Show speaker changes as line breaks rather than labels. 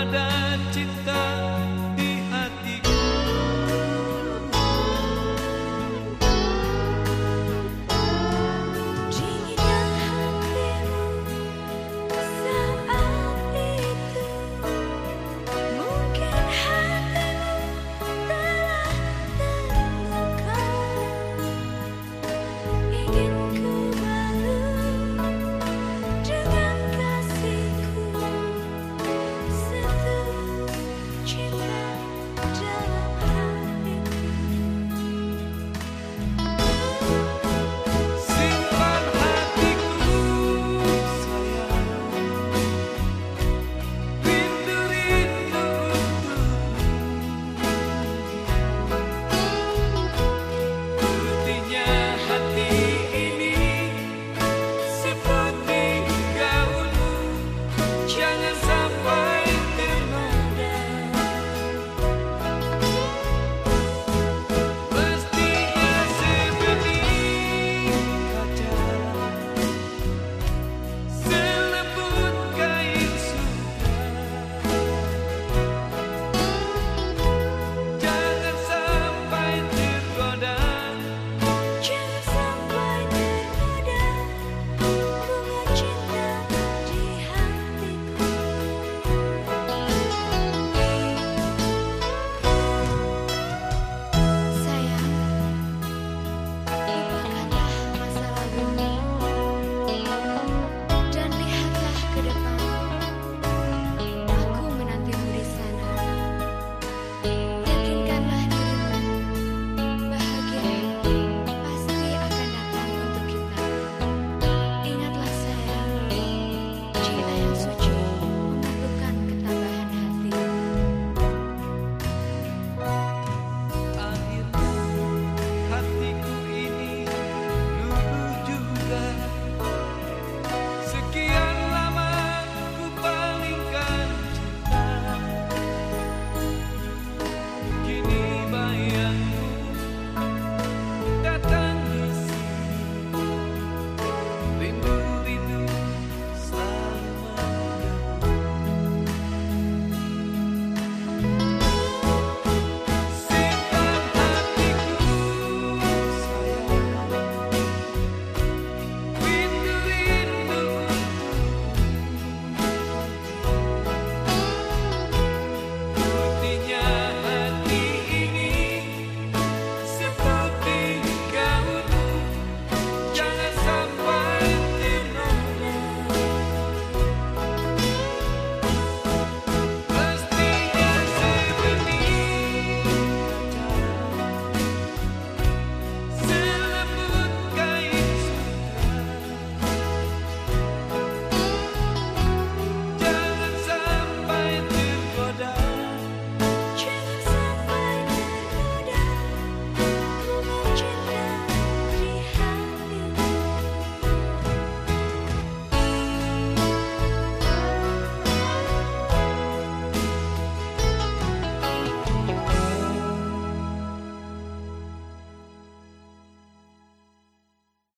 ada cinta.